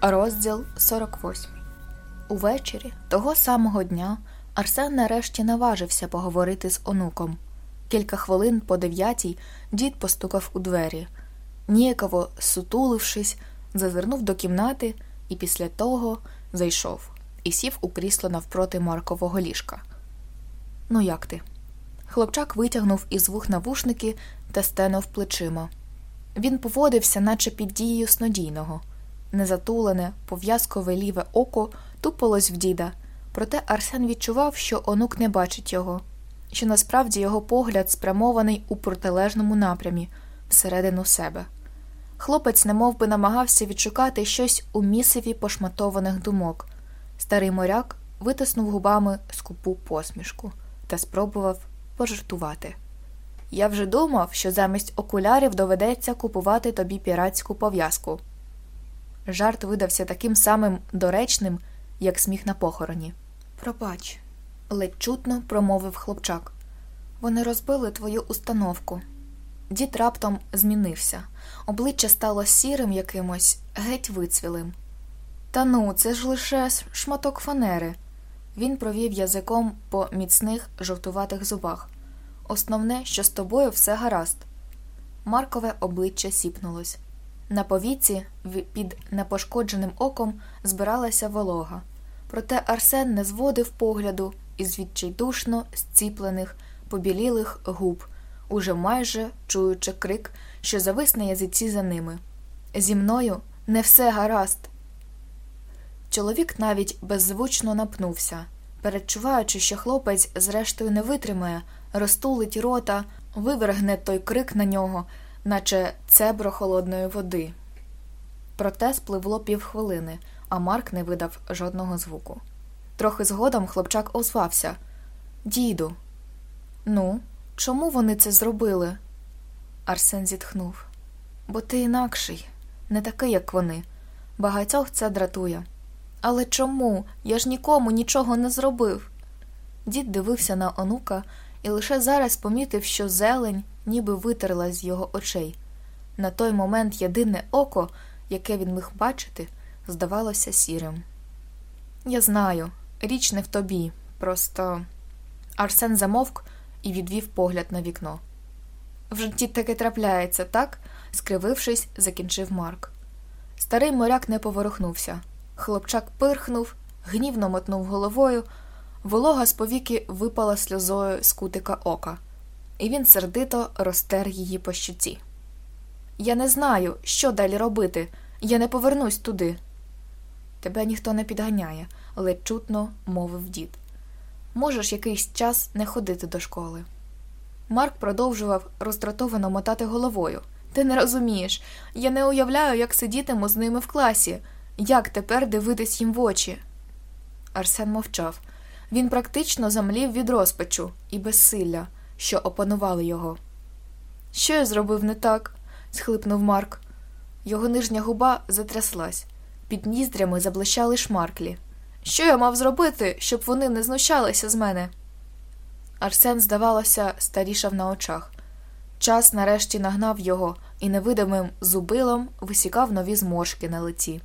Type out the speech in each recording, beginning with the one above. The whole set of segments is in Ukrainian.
Розділ 48 Увечері того самого дня Арсен нарешті наважився поговорити з онуком. Кілька хвилин по дев'ятій дід постукав у двері. Ніяково сутулившись, зазирнув до кімнати і після того зайшов і сів у крісло навпроти Маркового ліжка. Ну, як ти? Хлопчак витягнув із вух навушники та стенув плечима. Він поводився, наче під дією снодійного. Незатулене, пов'язкове ліве око тупилось в діда, проте Арсен відчував, що онук не бачить його, що насправді його погляд спрямований у протилежному напрямі, всередину себе. Хлопець немов би намагався відшукати щось у місиві пошматованих думок. Старий моряк витиснув губами скупу посмішку та спробував пожартувати. Я вже думав, що замість окулярів доведеться купувати тобі піратську пов'язку. Жарт видався таким самим доречним, як сміх на похороні. Пробач, ледь чутно промовив хлопчак. Вони розбили твою установку. Дід раптом змінився, обличчя стало сірим якимось, геть вицвілим. Та ну, це ж лише шматок фанери. Він провів язиком по міцних жовтуватих зубах. Основне, що з тобою все гаразд. Маркове обличчя сіпнулось. На повіці під непошкодженим оком збиралася волога, проте Арсен не зводив погляду із відчайдушно зціплених, побілілих губ, уже майже чуючи крик, що завис на язиці за ними. Зі мною не все гаразд. Чоловік навіть беззвучно напнувся, передчуваючи, що хлопець, зрештою, не витримає, розтулить рота, вивергне той крик на нього наче цебро холодної води. Проте спливло півхвилини, а Марк не видав жодного звуку. Трохи згодом хлопчак озвався Діду, ну, чому вони це зробили? Арсен зітхнув. Бо ти інакший, не такий, як вони. Багатьох це дратує. Але чому? Я ж нікому нічого не зробив. Дід дивився на онука і лише зараз помітив, що зелень ніби витерла з його очей. На той момент єдине око, яке він міг бачити, здавалося сірим. Я знаю, річ не в тобі, просто. Арсен замовк і відвів погляд на вікно. В житті таке трапляється, так? скривившись, закінчив Марк. Старий моряк не поворухнувся. Хлопчак пирхнув, гнівно мотнув головою, волога з повіки випала сльозою з кутика ока і він сердито розтер її по щуці. Я не знаю, що далі робити, я не повернусь туди. Тебе ніхто не підганяє, ледь чутно мовив дід. Можеш якийсь час не ходити до школи. Марк продовжував роздратовано мотати головою. Ти не розумієш, я не уявляю, як сидітиму з ними в класі, як тепер дивитись їм в очі. Арсен мовчав. Він практично замлів від розпачу і безсилля що опанували його. Що я зробив не так? схлипнув Марк. Його нижня губа затряслась, під ніздрями заблищали шмарклі. Що я мав зробити, щоб вони не знущалися з мене? Арсен, здавалося, старішав на очах. Час нарешті нагнав його і невидимим зубилом висікав нові зморшки на лиці.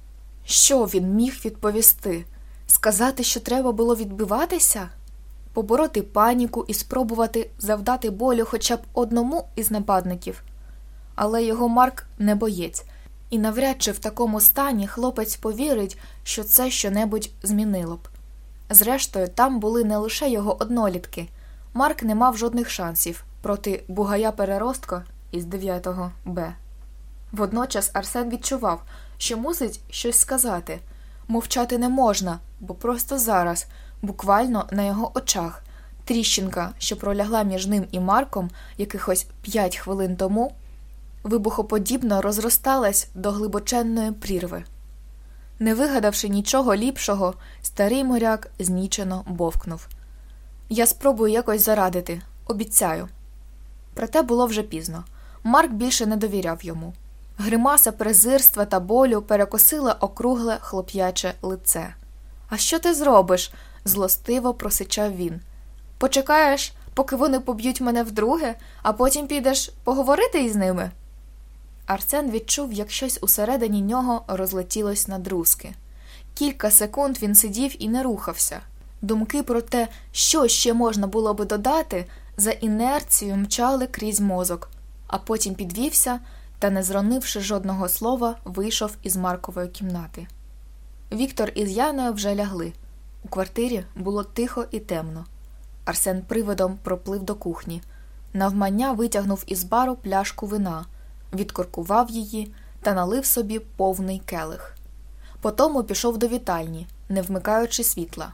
Що він міг відповісти? Сказати, що треба було відбиватися? Побороти паніку і спробувати завдати болю хоча б одному із нападників. Але його Марк не боєць, і навряд чи в такому стані хлопець повірить, що це щонебудь змінило б. Зрештою, там були не лише його однолітки. Марк не мав жодних шансів проти бугая переростка із 9 Б. Водночас Арсен відчував, що мусить щось сказати мовчати не можна, бо просто зараз буквально на його очах. Тріщинка, що пролягла між ним і Марком якихось п'ять хвилин тому, вибухоподібно розросталась до глибоченної прірви. Не вигадавши нічого ліпшого, старий моряк знічено бовкнув. Я спробую якось зарадити, обіцяю. Проте було вже пізно. Марк більше не довіряв йому. Гримаса презирства та болю перекосила округле хлоп'яче лице. А що ти зробиш? Злостиво просичав він. Почекаєш, поки вони поб'ють мене вдруге, а потім підеш поговорити із ними? Арсен відчув, як щось усередині нього розлетілось на друзки. Кілька секунд він сидів і не рухався. Думки про те, що ще можна було би додати, за інерцією мчали крізь мозок, а потім підвівся та, не зронивши жодного слова, вийшов із Маркової кімнати. Віктор із Яною вже лягли. У квартирі було тихо і темно. Арсен приводом проплив до кухні, навмання витягнув із бару пляшку вина, відкоркував її та налив собі повний келих. Потому пішов до вітальні, не вмикаючи світла,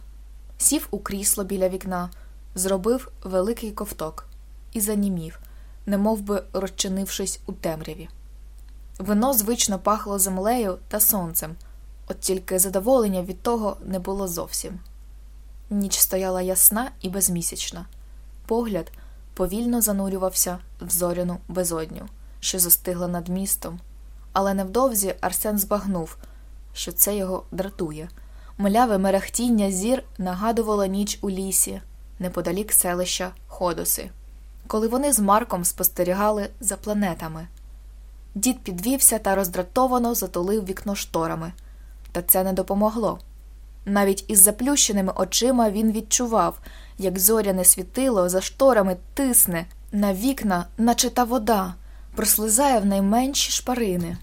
сів у крісло біля вікна, зробив великий ковток і занімів, немов би розчинившись у темряві. Вино звично пахло землею та сонцем, от тільки задоволення від того не було зовсім. Ніч стояла ясна і безмісячна. Погляд повільно занурювався в зоряну безодню, що застигла над містом, але невдовзі Арсен збагнув, що це його дратує. Мляве мерехтіння зір нагадувало ніч у лісі, неподалік селища Ходоси, коли вони з Марком спостерігали за планетами. Дід підвівся та роздратовано затулив вікно шторами, та це не допомогло. Навіть із заплющеними очима він відчував, як зоряне світило за шторами тисне на вікна, наче та вода, прослизає в найменші шпарини.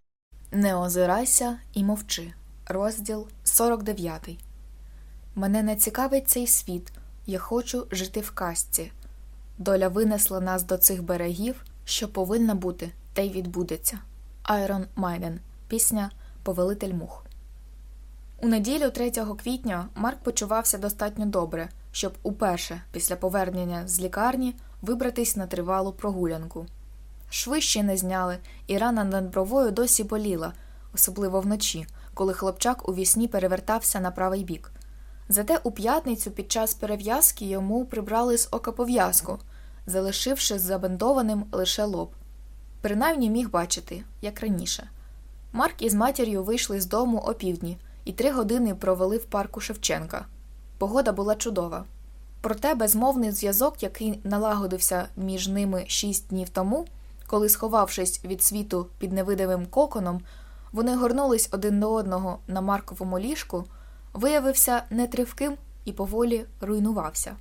Не озирайся і мовчи. Розділ 49 Мене не цікавить цей світ. Я хочу жити в казці. Доля винесла нас до цих берегів, що повинна бути, та й відбудеться. Айрон Майден. Пісня Повелитель мух. У неділю 3 квітня Марк почувався достатньо добре, щоб уперше, після повернення з лікарні, вибратись на тривалу прогулянку. Шви не зняли, і рана над бровою досі боліла, особливо вночі, коли хлопчак у вісні перевертався на правий бік. Зате у п'ятницю під час перев'язки йому прибрали з ока пов'язку, залишивши забендованим лише лоб. Принаймні міг бачити, як раніше. Марк із матір'ю вийшли з дому опівдні і три години провели в парку Шевченка. Погода була чудова. Проте безмовний зв'язок, який налагодився між ними шість днів тому, коли, сховавшись від світу під невидимим коконом, вони горнулись один до одного на Марковому ліжку, виявився нетривким і поволі руйнувався.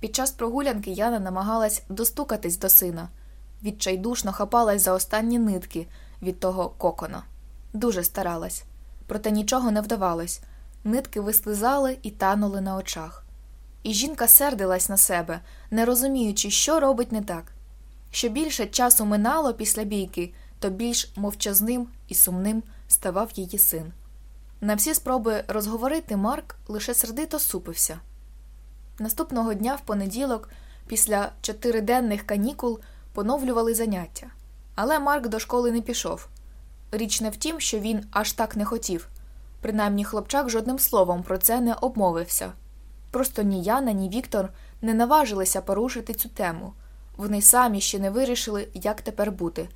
Під час прогулянки Яна намагалась достукатись до сина, відчайдушно хапалась за останні нитки від того кокона. Дуже старалась проте нічого не вдавалось. Нитки вислизали і танули на очах. І жінка сердилась на себе, не розуміючи, що робить не так. Що більше часу минало після бійки, то більш мовчазним і сумним ставав її син. На всі спроби розговорити Марк лише сердито супився. Наступного дня в понеділок, після чотириденних канікул, поновлювали заняття. Але Марк до школи не пішов. Річ не в тім, що він аж так не хотів. Принаймні хлопчак жодним словом про це не обмовився. Просто ні Яна, ні Віктор не наважилися порушити цю тему. Вони самі ще не вирішили, як тепер бути.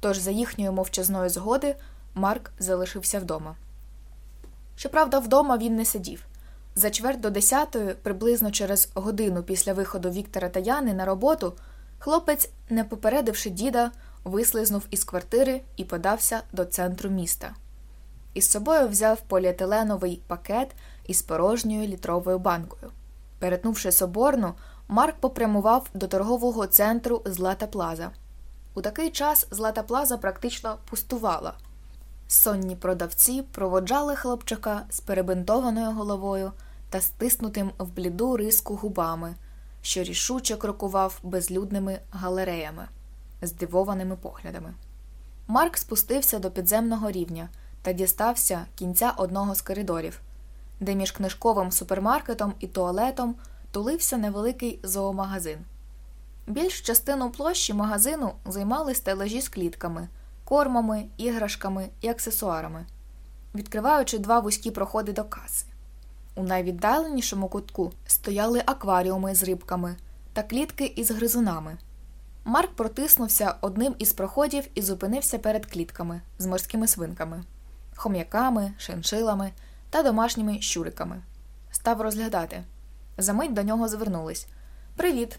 Тож, за їхньої мовчазної згоди, Марк залишився вдома. Щоправда, вдома він не сидів. За чверть до десятої, приблизно через годину після виходу Віктора та Яни на роботу, хлопець, не попередивши діда, вислизнув із квартири і подався до центру міста. Із собою взяв поліетиленовий пакет із порожньою літровою банкою. Перетнувши соборну, Марк попрямував до торгового центру Злата Плаза. У такий час Злата Плаза практично пустувала. Сонні продавці проводжали хлопчака з перебинтованою головою та стиснутим в бліду риску губами, що рішуче крокував безлюдними галереями здивованими поглядами. Марк спустився до підземного рівня та дістався кінця одного з коридорів, де між книжковим супермаркетом і туалетом тулився невеликий зоомагазин. Більш частину площі магазину займали стележі з клітками, кормами, іграшками і аксесуарами. відкриваючи два вузькі проходи до каси. У найвіддаленішому кутку стояли акваріуми з рибками та клітки із гризунами. Марк протиснувся одним із проходів і зупинився перед клітками з морськими свинками, хом'яками, шиншилами та домашніми щуриками. Став розглядати. Замить до нього звернулись. Привіт!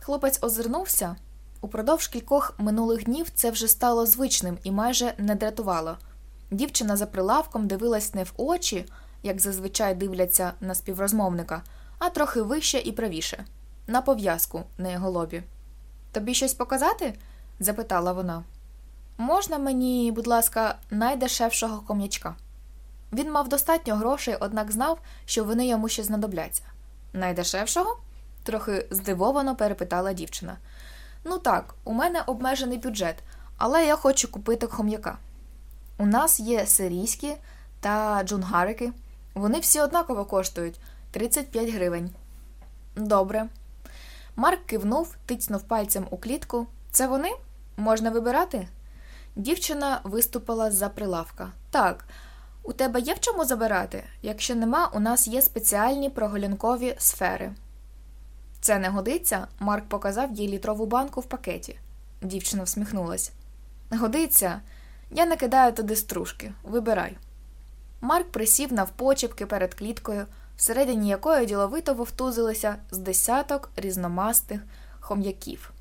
Хлопець озирнувся. Упродовж кількох минулих днів це вже стало звичним і майже не дратувало. Дівчина за прилавком дивилась не в очі, як зазвичай дивляться на співрозмовника, а трохи вище і правіше, на пов'язку на його лобі. Тобі щось показати? запитала вона. Можна мені, будь ласка, найдешевшого ком'ячка? Він мав достатньо грошей, однак знав, що вони йому ще знадобляться. Найдешевшого? трохи здивовано перепитала дівчина. Ну так, у мене обмежений бюджет, але я хочу купити хом'яка. У нас є сирійські та джунгарики. Вони всі однаково коштують 35 гривень. Добре. Марк кивнув, тицнув пальцем у клітку. Це вони? Можна вибирати? Дівчина виступила з-за прилавка. Так, у тебе є в чому забирати? Якщо нема, у нас є спеціальні прогулянкові сфери. Це не годиться? Марк показав їй літрову банку в пакеті. Дівчина всміхнулась. Годиться, я накидаю туди стружки. Вибирай. Марк присів навпочепки перед кліткою, всередині якої діловито вовтузилися з десяток різномастих хом'яків.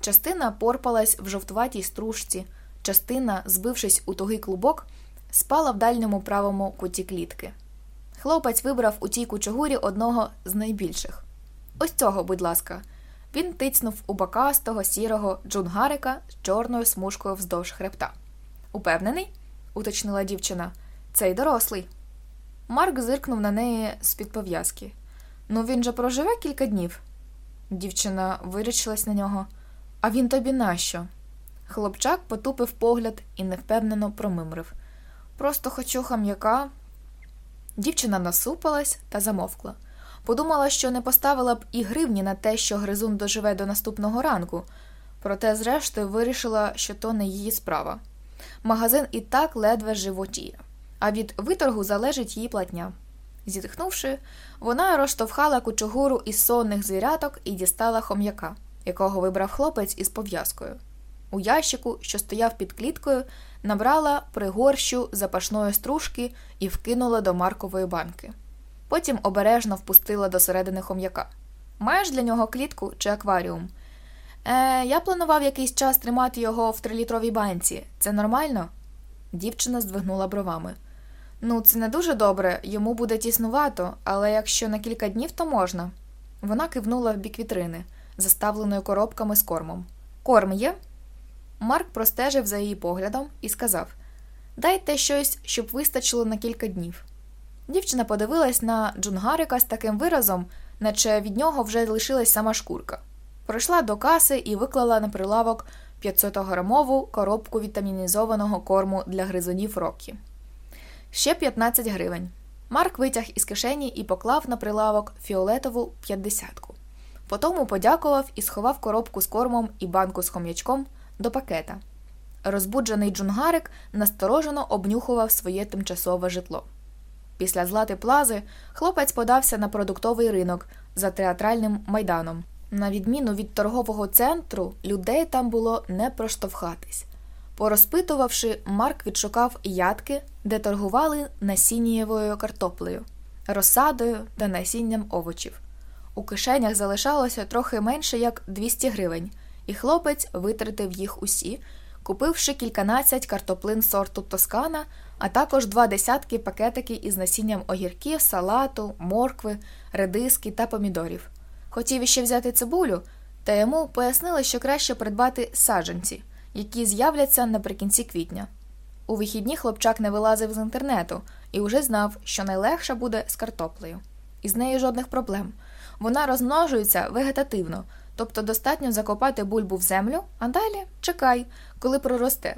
Частина порпалась в жовтуватій стружці, частина, збившись у тугий клубок, спала в дальньому правому куті клітки. Хлопець вибрав у тій кучугурі одного з найбільших. Ось цього, будь ласка. Він тицнув у бакастого сірого джунгарика з чорною смужкою вздовж хребта. Упевнений? уточнила дівчина. Цей дорослий. Марк зиркнув на неї з під пов'язки. Ну, він же проживе кілька днів. Дівчина вирічилась на нього. А він тобі нащо? Хлопчак потупив погляд і невпевнено промимрив. Просто хочу хам'яка. Дівчина насупилась та замовкла. Подумала, що не поставила б і гривні на те, що гризун доживе до наступного ранку, проте, зрештою, вирішила, що то не її справа. Магазин і так ледве животіє, а від виторгу залежить її платня. Зітхнувши, вона розштовхала кучугуру із сонних звіряток і дістала хом'яка, якого вибрав хлопець із пов'язкою. У ящику, що стояв під кліткою, набрала пригорщу запашної стружки і вкинула до маркової банки. Потім обережно впустила до середини хом'яка. Маєш для нього клітку чи акваріум? Е, Я планував якийсь час тримати його в трилітровій банці. Це нормально? Дівчина здвигнула бровами. Ну, це не дуже добре, йому буде тіснувато, але якщо на кілька днів, то можна. Вона кивнула в бік вітрини, заставленою коробками з кормом. Корм є? Марк простежив за її поглядом і сказав Дайте щось, щоб вистачило на кілька днів. Дівчина подивилась на Джунгарика з таким виразом, наче від нього вже лишилась сама шкурка. Прийшла до каси і виклала на прилавок 500-грамову коробку вітамінізованого корму для гризунів Рокі. Ще 15 гривень. Марк витяг із кишені і поклав на прилавок фіолетову п'ятдесятку. Потому подякував і сховав коробку з кормом і банку з хом'ячком до пакета. Розбуджений джунгарик насторожено обнюхував своє тимчасове житло. Після злати плази хлопець подався на продуктовий ринок за театральним майданом. На відміну від торгового центру, людей там було не проштовхатись. Порозпитувавши, Марк відшукав ядки, де торгували насіннієвою картоплею, розсадою та насінням овочів. У кишенях залишалося трохи менше як 200 гривень, і хлопець витратив їх усі, купивши кільканадцять картоплин сорту Тоскана, а також два десятки пакетики із насінням огірків, салату, моркви, редиски та помідорів. Хотів іще взяти цибулю, та йому пояснили, що краще придбати саджанці, які з'являться наприкінці квітня. У вихідні хлопчак не вилазив з інтернету і вже знав, що найлегше буде з картоплею. Із нею жодних проблем. Вона розмножується вегетативно, тобто достатньо закопати бульбу в землю, а далі чекай, коли проросте.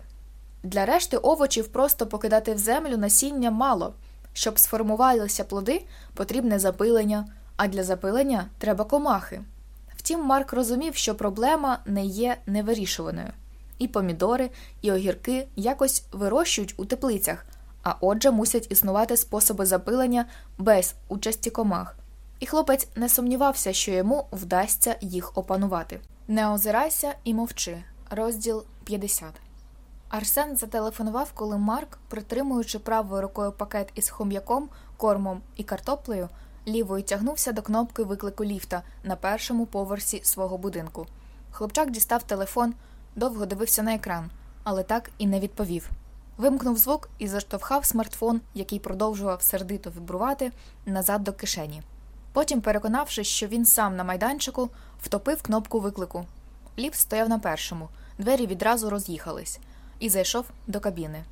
Для решти овочів просто покидати в землю насіння мало. Щоб сформувалися плоди, потрібне запилення, а для запилення треба комахи. Втім, Марк розумів, що проблема не є невирішуваною. І помідори, і огірки якось вирощують у теплицях, а отже, мусять існувати способи запилення без участі комах. І хлопець не сумнівався, що йому вдасться їх опанувати. Не озирайся і мовчи. Розділ 50 Арсен зателефонував, коли Марк, притримуючи правою рукою пакет із хом'яком, кормом і картоплею, лівою тягнувся до кнопки виклику ліфта на першому поверсі свого будинку. Хлопчак дістав телефон, довго дивився на екран, але так і не відповів. Вимкнув звук і заштовхав смартфон, який продовжував сердито вібрувати, назад до кишені. Потім, переконавшись, що він сам на майданчику, втопив кнопку виклику. Ліфт стояв на першому, двері відразу роз'їхались, і зайшов до кабіни.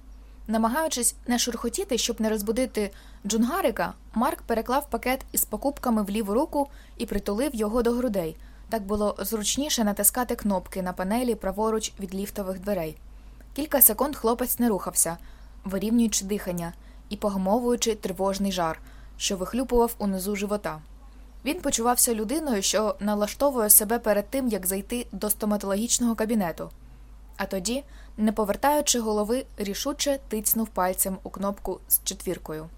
Намагаючись не шурхотіти, щоб не розбудити джунгарика, Марк переклав пакет із покупками в ліву руку і притулив його до грудей. Так було зручніше натискати кнопки на панелі праворуч від ліфтових дверей. Кілька секунд хлопець не рухався, вирівнюючи дихання і погамовуючи тривожний жар, що вихлюпував унизу живота. Він почувався людиною, що налаштовує себе перед тим, як зайти до стоматологічного кабінету. А тоді, не повертаючи голови, рішуче тицнув пальцем у кнопку з четвіркою.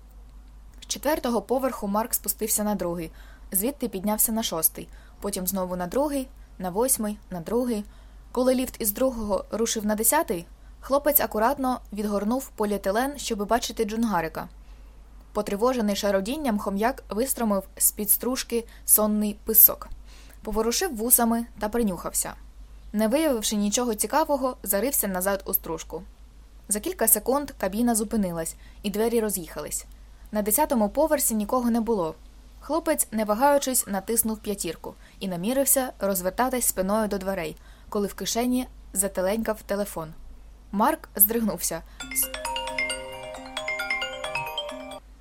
З четвертого поверху Марк спустився на другий, звідти піднявся на шостий, потім знову на другий, на восьмий, на другий. Коли ліфт із другого рушив на десятий, хлопець акуратно відгорнув поліетилен, щоб бачити джунгарика. Потривожений шародінням, хом'як вистромив з під стружки сонний писок, поворушив вусами та принюхався. Не виявивши нічого цікавого, зарився назад у стружку. За кілька секунд кабіна зупинилась, і двері роз'їхались. На десятому поверсі нікого не було. Хлопець, не вагаючись, натиснув п'ятірку і намірився розвертатись спиною до дверей, коли в кишені зателенькав телефон. Марк здригнувся.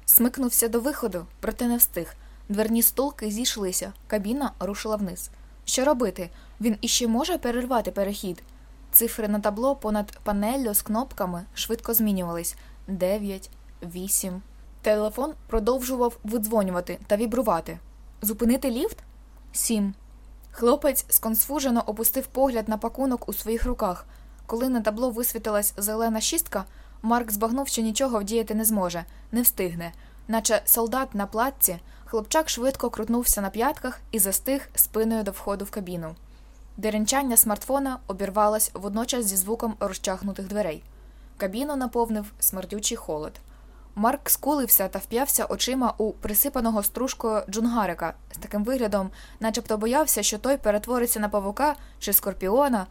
Смикнувся до виходу, проте не встиг. Дверні стулки зійшлися, кабіна рушила вниз. Що робити? Він іще може перервати перехід. Цифри на табло понад панеллю з кнопками швидко змінювались дев'ять, вісім. Телефон продовжував видзвонювати та вібрувати. Зупинити ліфт? Сім. Хлопець сконсфужено опустив погляд на пакунок у своїх руках. Коли на табло висвітилась зелена шістка, Марк збагнув, що нічого вдіяти не зможе, не встигне. Наче солдат на платці, хлопчак швидко крутнувся на п'ятках і застиг спиною до входу в кабіну. Деренчання смартфона обірвалось водночас зі звуком розчахнутих дверей. Кабіну наповнив смердючий холод. Марк скулився та вп'явся очима у присипаного стружкою джунгарика з таким виглядом, начебто боявся, що той перетвориться на павука чи скорпіона.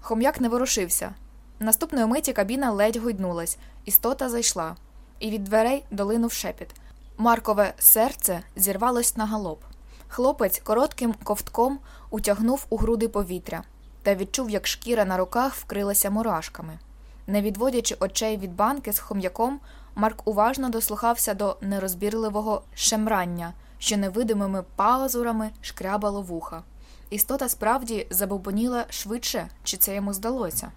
Хом'як не ворушився. Наступної миті кабіна ледь гойднулась, істота зайшла, і від дверей долинув шепіт. Маркове серце зірвалось на галоп. Хлопець коротким ковтком утягнув у груди повітря та відчув, як шкіра на руках вкрилася мурашками. Не відводячи очей від банки з хом'яком, Марк уважно дослухався до нерозбірливого шемрання, що невидимими пазурами шкрябало вуха. Істота справді забобоніла швидше, чи це йому здалося.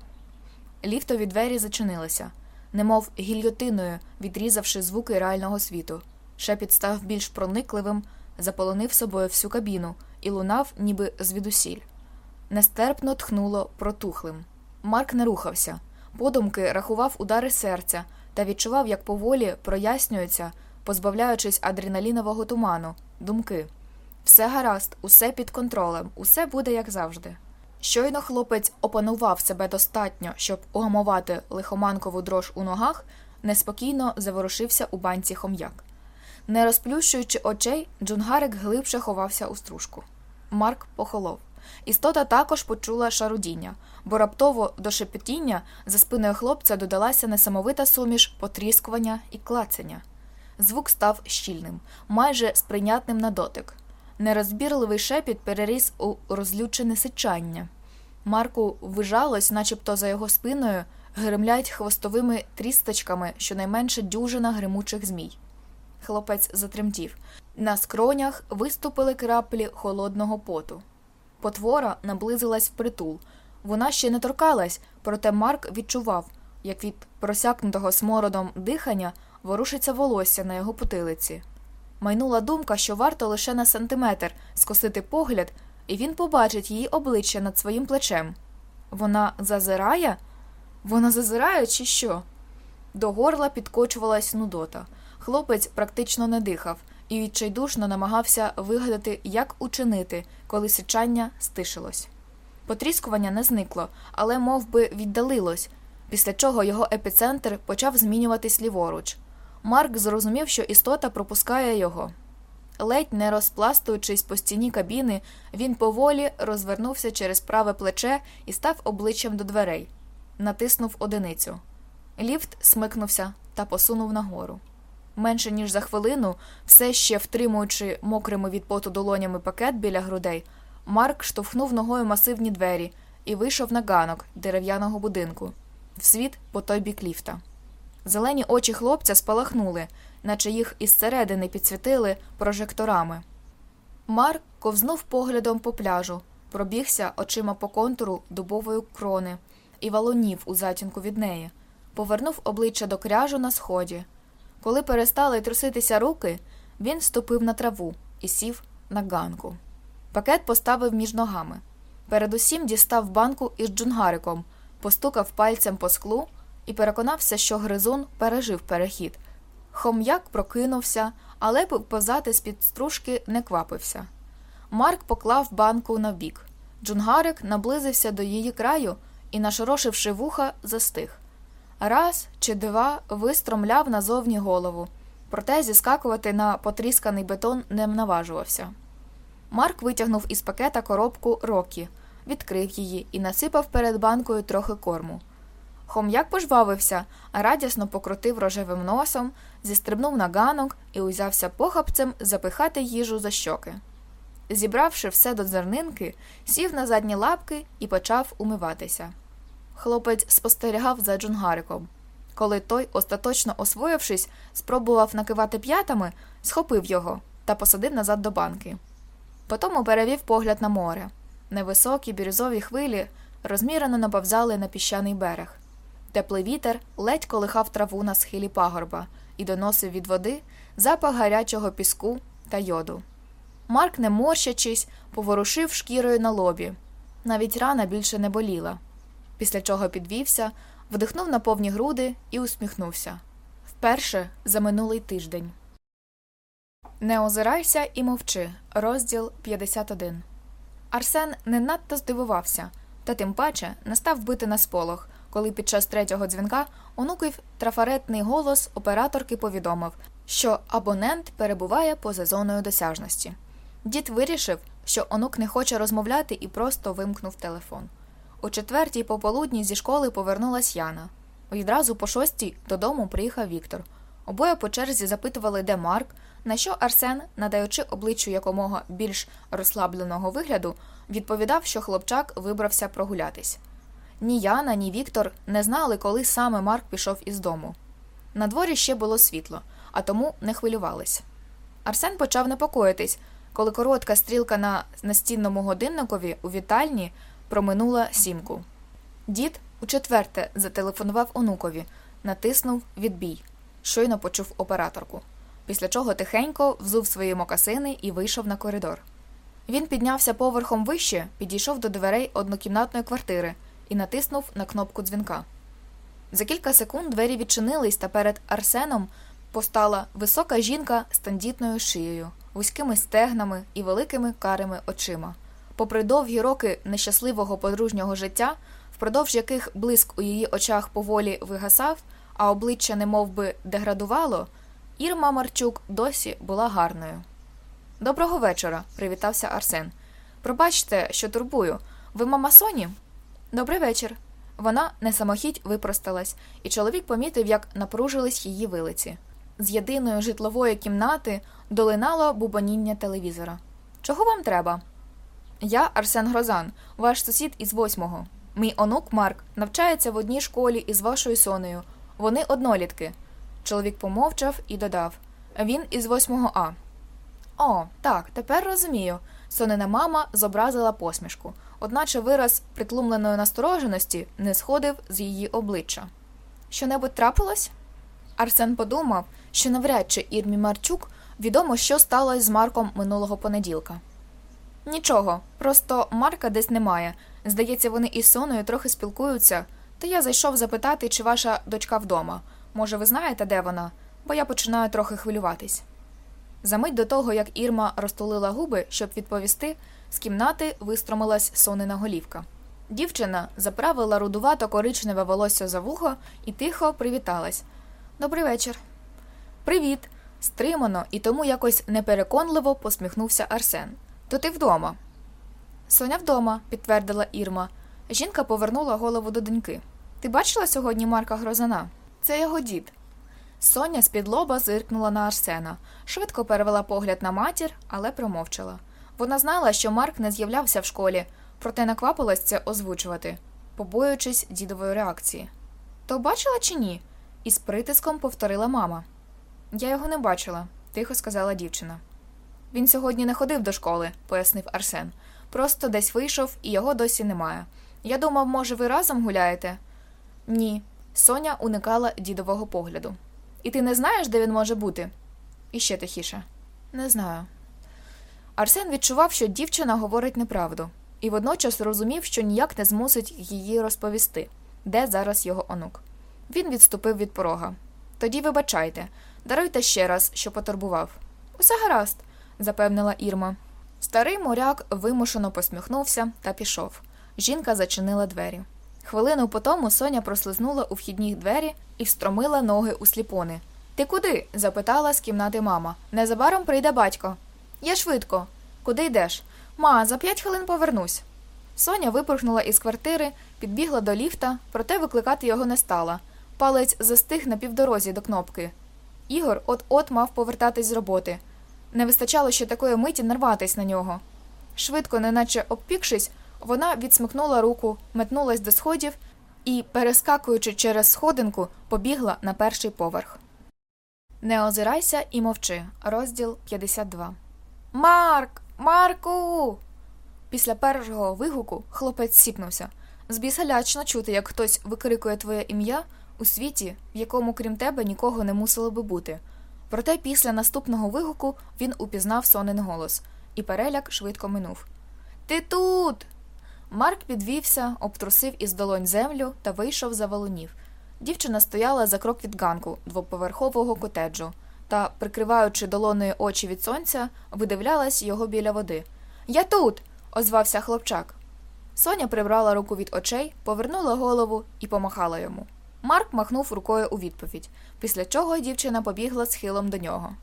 Ліфтові двері зачинилися, немов гільйотиною відрізавши звуки реального світу. Шепіт став більш проникливим, заполонив собою всю кабіну і лунав, ніби звідусіль. Нестерпно тхнуло протухлим. Марк не рухався, подумки рахував удари серця та відчував, як поволі прояснюються, позбавляючись адреналінового туману, думки. Все гаразд, усе під контролем, усе буде як завжди. Щойно хлопець опанував себе достатньо, щоб угамувати лихоманкову дрож у ногах, неспокійно заворушився у банці хом'як. Не розплющуючи очей, джунгарик глибше ховався у стружку. Марк похолов. Істота також почула шарудіння, бо раптово до шепетіння за спиною хлопця додалася несамовита суміш потріскування і клацання. Звук став щільним, майже сприйнятним на дотик. Нерозбірливий шепіт переріс у розлючене сичання. Марку вижалось, начебто за його спиною гремлять хвостовими трісточками щонайменше дюжина гримучих змій. Хлопець затремтів. На скронях виступили краплі холодного поту. Потвора наблизилась впритул. Вона ще не торкалась, проте Марк відчував, як від просякнутого смородом дихання ворушиться волосся на його потилиці. Майнула думка, що варто лише на сантиметр скосити погляд, і він побачить її обличчя над своїм плечем. Вона зазирає? Вона зазирає, чи що? До горла підкочувалась нудота. Хлопець практично не дихав і відчайдушно намагався вигадати, як учинити, коли сичання стишилось. Потріскування не зникло, але мов би, віддалилось, після чого його епіцентр почав змінюватись ліворуч. Марк зрозумів, що істота пропускає його. Ледь не розпластуючись по стіні кабіни, він поволі розвернувся через праве плече і став обличчям до дверей, натиснув одиницю. Ліфт смикнувся та посунув нагору. Менше ніж за хвилину, все ще втримуючи мокрими від поту долонями пакет біля грудей, Марк штовхнув ногою масивні двері і вийшов на ганок дерев'яного будинку, в світ по той бік ліфта. Зелені очі хлопця спалахнули, наче їх із середини підсвітили прожекторами. Марк ковзнув поглядом по пляжу, пробігся очима по контуру дубової крони і валунів у затінку від неї, повернув обличчя до кряжу на сході. Коли перестали труситися руки, він ступив на траву і сів на ганку. Пакет поставив між ногами. Передусім дістав банку із джунгариком, постукав пальцем по склу і переконався, що гризун пережив перехід. Хом'як прокинувся, але повзати з-під стружки не квапився. Марк поклав банку на бік. Джунгарик наблизився до її краю і, нашорошивши вуха, застиг. Раз чи два вистромляв назовні голову, проте зіскакувати на потрісканий бетон не наважувався. Марк витягнув із пакета коробку Рокі, відкрив її і насипав перед банкою трохи корму. Хом'як пожвавився, а радісно покрутив рожевим носом, зістрибнув на ганок і узявся похапцем запихати їжу за щоки. Зібравши все до зернинки, сів на задні лапки і почав умиватися. Хлопець спостерігав за джунгариком. Коли той, остаточно освоївшись, спробував накивати п'ятами, схопив його та посадив назад до банки. Потому перевів погляд на море. Невисокі бірюзові хвилі розмірено наповзали на піщаний берег. Теплий вітер ледь колихав траву на схилі пагорба і доносив від води запах гарячого піску та йоду. Марк, не морщачись, поворушив шкірою на лобі. Навіть рана більше не боліла. Після чого підвівся, вдихнув на повні груди і усміхнувся. Вперше за минулий тиждень. Не озирайся і мовчи. Розділ 51 Арсен не надто здивувався, та тим паче не став бити на сполох, коли під час третього дзвінка онукив трафаретний голос операторки повідомив, що абонент перебуває поза зоною досяжності. Дід вирішив, що онук не хоче розмовляти і просто вимкнув телефон. У четвертій пополудні зі школи повернулась Яна. Відразу по шостій додому приїхав Віктор. Обоє по черзі запитували, де Марк, на що Арсен, надаючи обличчю якомога більш розслабленого вигляду, відповідав, що хлопчак вибрався прогулятись. Ні Яна, ні Віктор не знали, коли саме Марк пішов із дому. На дворі ще було світло, а тому не хвилювались. Арсен почав непокоїтись, коли коротка стрілка на настінному годинникові у вітальні проминула сімку. Дід у четверте зателефонував онукові, натиснув відбій, щойно почув операторку, після чого тихенько взув свої мокасини і вийшов на коридор. Він піднявся поверхом вище, підійшов до дверей однокімнатної квартири і натиснув на кнопку дзвінка. За кілька секунд двері відчинились, та перед Арсеном постала висока жінка з тендітною шиєю, вузькими стегнами і великими карими очима. Попри довгі роки нещасливого подружнього життя, впродовж яких блиск у її очах поволі вигасав, а обличчя немов би деградувало, Ірма Марчук досі була гарною. Доброго вечора, привітався Арсен. Пробачте, що турбую. Ви мама Соні? Добрий вечір. Вона не самохідь випросталась, і чоловік помітив, як напружились її вилиці. З єдиної житлової кімнати долинало бубоніння телевізора. Чого вам треба? Я Арсен Грозан, ваш сусід із восьмого. Мій онук Марк навчається в одній школі із вашою сонею. Вони однолітки. Чоловік помовчав і додав Він із восьмого А. О, так, тепер розумію. Сонина мама зобразила посмішку, одначе вираз притлумленої настороженості не сходив з її обличчя. Що-небудь трапилось? Арсен подумав, що навряд чи Ірмі Марчук відомо, що сталося з Марком минулого понеділка. Нічого, просто Марка десь немає. Здається, вони із Соною трохи спілкуються, та я зайшов запитати, чи ваша дочка вдома. Може, ви знаєте, де вона? Бо я починаю трохи хвилюватись. Замить до того, як Ірма розтулила губи, щоб відповісти, з кімнати вистромилась сонина голівка. Дівчина заправила рудувато коричневе волосся за вухо і тихо привіталась. Добрий вечір. Привіт. Стримано і тому якось непереконливо посміхнувся Арсен. То ти вдома. Соня вдома, підтвердила Ірма. Жінка повернула голову до доньки. Ти бачила сьогодні Марка Грозана? Це його дід. Соня з-під лоба зиркнула на Арсена, швидко перевела погляд на матір, але промовчала. Вона знала, що Марк не з'являвся в школі, проте наквапилась це озвучувати, побоюючись дідової реакції. То бачила чи ні? із притиском повторила мама. Я його не бачила, тихо сказала дівчина. Він сьогодні не ходив до школи, пояснив Арсен. Просто десь вийшов і його досі немає. Я думав, може, ви разом гуляєте? Ні. Соня уникала дідового погляду. І ти не знаєш, де він може бути? І ще тихіше. Не знаю. Арсен відчував, що дівчина говорить неправду, і водночас розумів, що ніяк не змусить її розповісти, де зараз його онук. Він відступив від порога. Тоді вибачайте, даруйте ще раз, що потурбував. Усе гаразд, запевнила Ірма. Старий моряк вимушено посміхнувся та пішов. Жінка зачинила двері. Хвилину по тому Соня прослизнула у вхідні двері і встромила ноги у сліпони. Ти куди? запитала з кімнати мама. Незабаром прийде батько. Я швидко. Куди йдеш? Ма, за п'ять хвилин повернусь. Соня випорхнула із квартири, підбігла до ліфта, проте викликати його не стала. Палець застиг на півдорозі до кнопки. Ігор от-от мав повертатись з роботи. Не вистачало ще такої миті нарватись на нього. Швидко, неначе обпікшись, вона відсмикнула руку, метнулась до сходів і, перескакуючи через сходинку, побігла на перший поверх. Не озирайся і мовчи. Розділ 52 Марк! Марку! Після першого вигуку хлопець сіпнувся. Збісалячно чути, як хтось викрикує твоє ім'я у світі, в якому, крім тебе, нікого не мусило би бути. Проте після наступного вигуку він упізнав сонен голос, і переляк швидко минув. Ти тут. Марк підвівся, обтрусив із долонь землю та вийшов за валунів. Дівчина стояла за крок від ганку двоповерхового котеджу та, прикриваючи долоною очі від сонця, видивлялась його біля води. Я тут. озвався хлопчак. Соня прибрала руку від очей, повернула голову і помахала йому. Марк махнув рукою у відповідь, після чого дівчина побігла схилом до нього.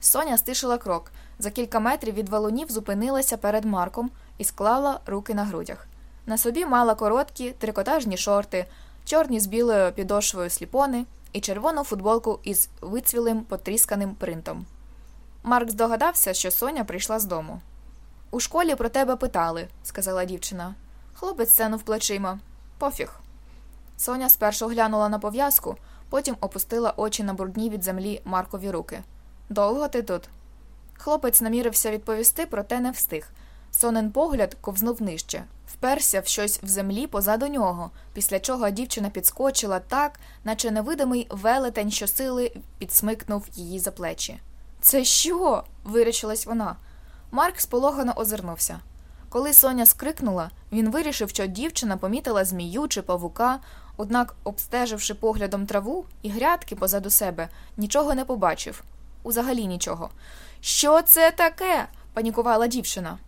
Соня стишила крок. За кілька метрів від валунів зупинилася перед Марком і склала руки на грудях. На собі мала короткі трикотажні шорти, чорні з білою підошвою сліпони і червону футболку із вицвілим потрісканим принтом. Марк здогадався, що Соня прийшла з дому. У школі про тебе питали, сказала дівчина. Хлопець сценув плечима. Пофіг. Соня спершу глянула на пов'язку, потім опустила очі на брудні від землі Маркові руки. Довго ти тут? Хлопець намірився відповісти, проте не встиг. Сонен погляд ковзнув нижче, вперся в щось в землі позаду нього, після чого дівчина підскочила так, наче невидимий велетень щосили підсмикнув її за плечі. Це що? вирішилась вона. Марк сполохано озирнувся. Коли Соня скрикнула, він вирішив, що дівчина помітила змію чи павука, однак, обстеживши поглядом траву і грядки позаду себе, нічого не побачив. Узагалі нічого. Що це таке? панікувала дівчина.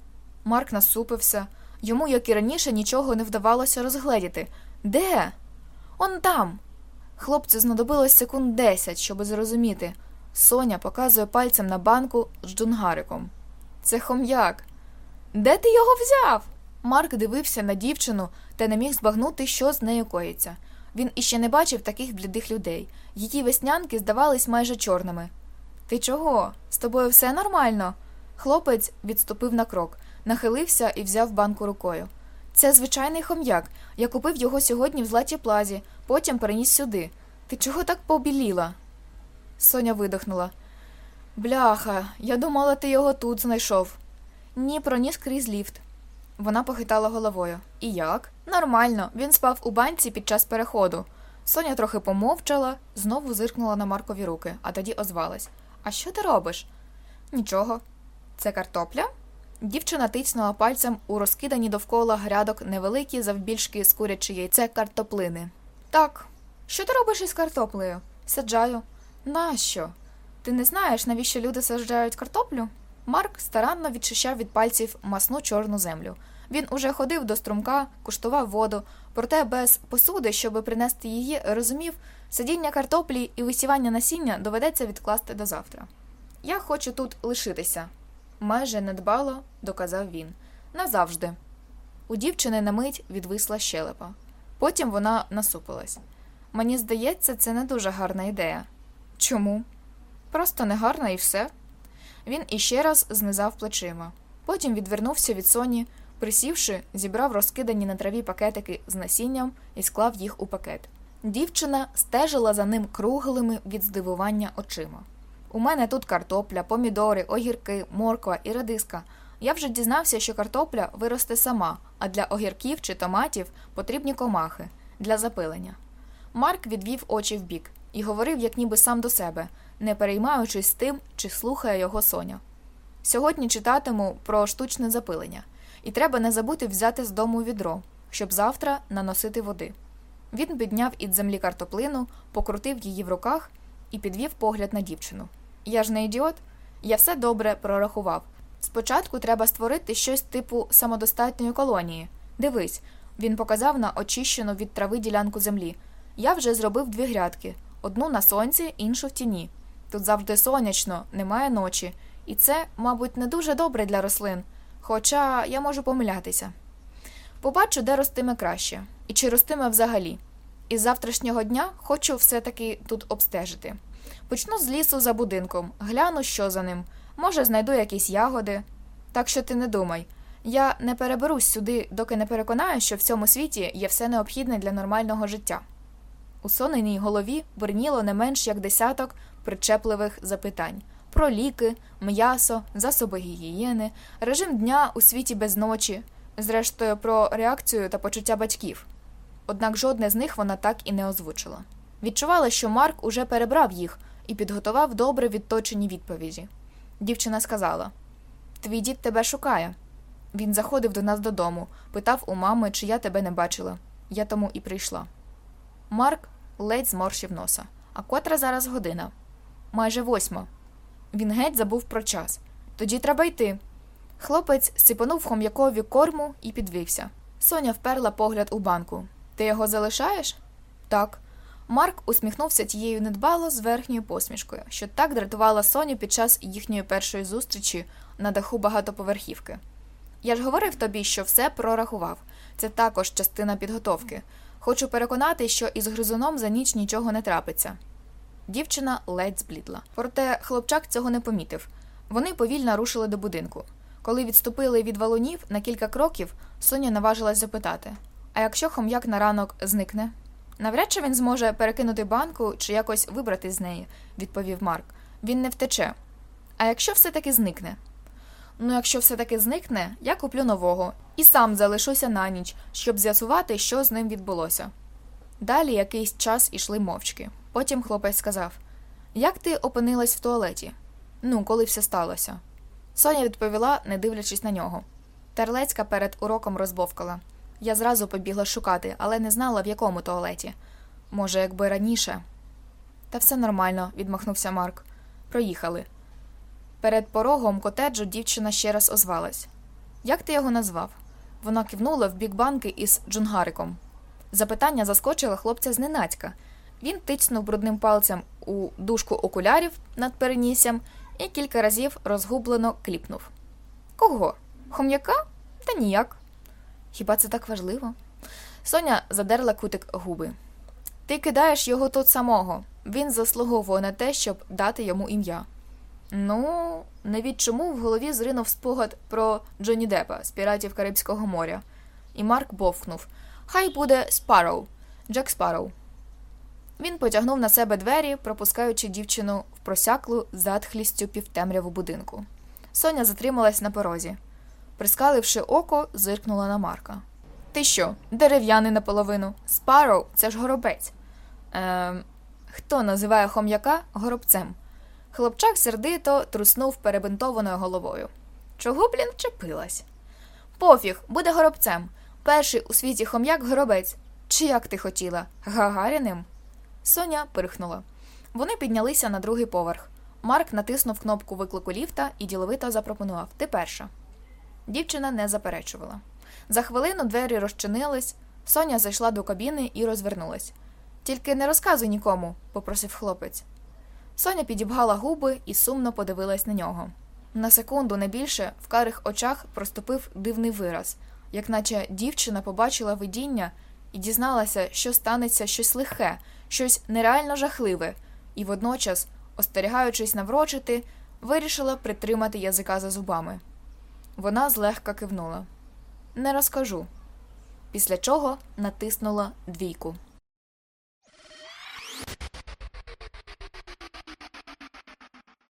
Марк насупився. Йому, як і раніше, нічого не вдавалося розгледіти. Де? Он там. Хлопцю знадобилось секунд десять, щоб зрозуміти. Соня показує пальцем на банку з джунгариком. Це хом'як. Де ти його взяв? Марк дивився на дівчину та не міг збагнути, що з нею коїться. Він іще не бачив таких блідих людей. Її веснянки здавались майже чорними. Ти чого? З тобою все нормально? Хлопець відступив на крок, нахилився і взяв банку рукою. Це звичайний хом'як. Я купив його сьогодні в златій плазі, потім переніс сюди. Ти чого так побіліла? Соня видихнула. Бляха, я думала, ти його тут знайшов. Ні, проніс крізь ліфт. Вона похитала головою. І як? Нормально. Він спав у банці під час переходу. Соня трохи помовчала, знову зиркнула на Маркові руки, а тоді озвалась. А що ти робиш? Нічого. Це картопля? Дівчина тицнула пальцем у розкидані довкола грядок невеликі, завбільшки з курячі яйце картоплини. Так, що ти робиш із картоплею? Саджаю. Нащо? Ти не знаєш, навіщо люди саджають картоплю? Марк старанно відчищав від пальців масну чорну землю. Він уже ходив до струмка, куштував воду, проте без посуди, щоби принести її, розумів, садіння картоплі і висівання насіння доведеться відкласти до завтра. Я хочу тут лишитися, майже недбало доказав він. Назавжди. У дівчини на мить відвисла щелепа. Потім вона насупилась. Мені здається, це не дуже гарна ідея. Чому? Просто негарна і все. Він іще раз знизав плечима. Потім відвернувся від соні, присівши, зібрав розкидані на траві пакетики з насінням і склав їх у пакет. Дівчина стежила за ним круглими від здивування очима. У мене тут картопля, помідори, огірки, морква і радиска. Я вже дізнався, що картопля виросте сама, а для огірків чи томатів потрібні комахи для запилення. Марк відвів очі вбік і говорив, як ніби сам до себе, не переймаючись тим, чи слухає його Соня. Сьогодні читатиму про штучне запилення, і треба не забути взяти з дому відро, щоб завтра наносити води. Він підняв із землі картоплину, покрутив її в руках і підвів погляд на дівчину. Я ж не ідіот, я все добре прорахував. Спочатку треба створити щось типу самодостатньої колонії. Дивись, він показав на очищену від трави ділянку землі. Я вже зробив дві грядки одну на сонці, іншу в тіні. Тут завжди сонячно, немає ночі, і це, мабуть, не дуже добре для рослин, хоча я можу помилятися. Побачу, де ростиме краще, і чи ростиме взагалі. Із завтрашнього дня хочу все-таки тут обстежити. Почну з лісу за будинком, гляну, що за ним. Може, знайду якісь ягоди. Так що ти не думай. Я не переберусь сюди, доки не переконаю, що в цьому світі є все необхідне для нормального життя. У соненій голові бурніло не менш як десяток причепливих запитань про ліки, м'ясо, засоби гігієни, режим дня у світі без ночі, зрештою, про реакцію та почуття батьків. Однак жодне з них вона так і не озвучила. Відчувала, що Марк уже перебрав їх і підготував добре відточені відповіді. Дівчина сказала Твій дід тебе шукає. Він заходив до нас додому, питав у мами, чи я тебе не бачила. Я тому і прийшла. Марк ледь зморщив носа. А котра зараз година? Майже восьма. Він геть забув про час. Тоді треба йти. Хлопець сипанув хом'якові корму і підвівся. Соня вперла погляд у банку. Ти його залишаєш? Так. Марк усміхнувся тією недбало з верхньою посмішкою, що так дратувала Соню під час їхньої першої зустрічі на даху багатоповерхівки. Я ж говорив тобі, що все прорахував. Це також частина підготовки. Хочу переконати, що із гризуном за ніч нічого не трапиться. Дівчина ледь зблідла. Проте хлопчак цього не помітив. Вони повільно рушили до будинку. Коли відступили від валунів на кілька кроків, Соня наважилась запитати А якщо хом'як на ранок зникне? Навряд чи він зможе перекинути банку чи якось вибрати з неї, відповів Марк. Він не втече. А якщо все таки зникне? Ну, якщо все таки зникне, я куплю нового і сам залишуся на ніч, щоб з'ясувати, що з ним відбулося. Далі якийсь час ішли мовчки. Потім хлопець сказав Як ти опинилась в туалеті? Ну, коли все сталося. Соня відповіла, не дивлячись на нього. Терлецька перед уроком розбовкала. Я зразу побігла шукати, але не знала, в якому туалеті. Може, якби раніше. Та все нормально, відмахнувся Марк. Проїхали. Перед порогом котеджу дівчина ще раз озвалась. Як ти його назвав? Вона кивнула в бік банки із джунгариком. Запитання заскочило хлопця зненацька. Він тицнув брудним пальцем у дужку окулярів над переніссям і кілька разів розгублено кліпнув. Кого? Хом'яка? Та ніяк. Хіба це так важливо? Соня задерла кутик губи. Ти кидаєш його тут самого. Він заслуговує на те, щоб дати йому ім'я. Ну, навіть чому в голові зринув спогад про Джонні Деппа з піратів Карибського моря, і Марк бовкнув Хай буде Спарроу, Джек Спарроу. Він потягнув на себе двері, пропускаючи дівчину в просяклу затхлістю півтемряву будинку. Соня затрималась на порозі. Прискаливши око, зиркнула на Марка. Ти що, дерев'яний наполовину? Спарроу – це ж горобець. Ем, Хто називає хом'яка горобцем? Хлопчак сердито труснув перебинтованою головою. Чого, блін, вчепилась? Пофіг, буде горобцем. Перший у світі хом'як горобець. Чи як ти хотіла? Гагаріним? Соня пирхнула. Вони піднялися на другий поверх. Марк натиснув кнопку виклику ліфта і діловито запропонував Ти перша. Дівчина не заперечувала. За хвилину двері розчинились, Соня зайшла до кабіни і розвернулась. Тільки не розказуй нікому, попросив хлопець. Соня підібгала губи і сумно подивилась на нього. На секунду, не більше, в карих очах проступив дивний вираз, як наче дівчина побачила видіння і дізналася, що станеться щось лихе, щось нереально жахливе, і водночас, остерігаючись наврочити, вирішила притримати язика за зубами. Вона злегка кивнула. Не розкажу. Після чого натиснула двійку.